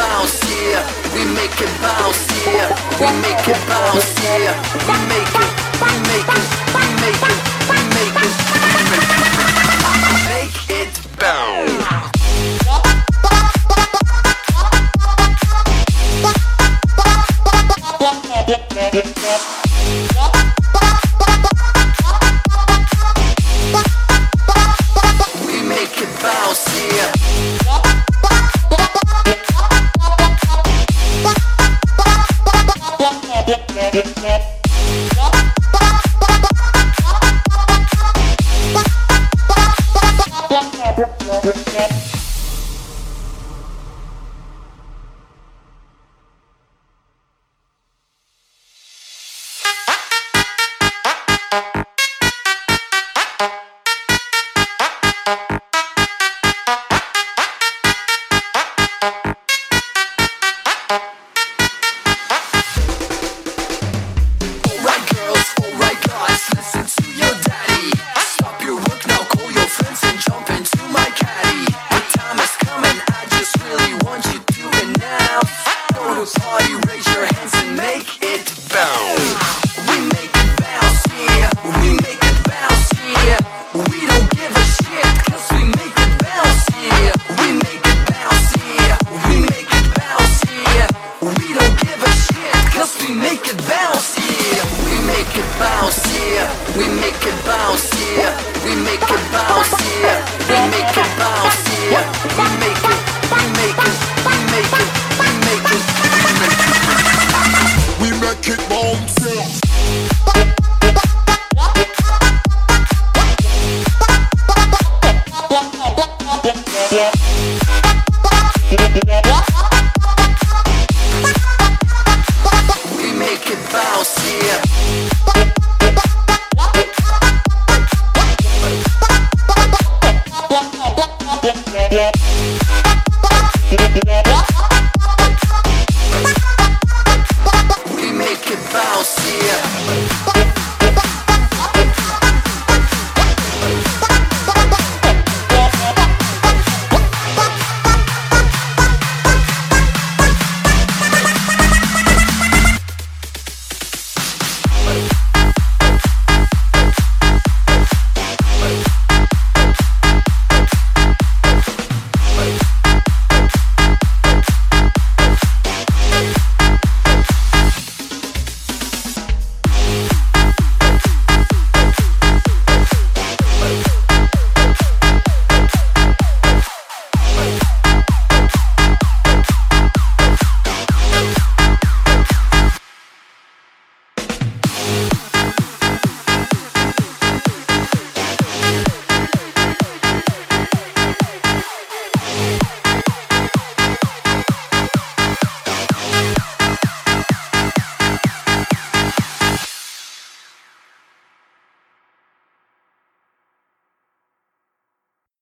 bounce, yeah. We make it bounce, yeah. We make it bounce, yeah. We make it, we make it, we make it, we make it, we make it, make it bounce. Yeah. we make it bounce, yeah. We make it bounce, yeah. We make it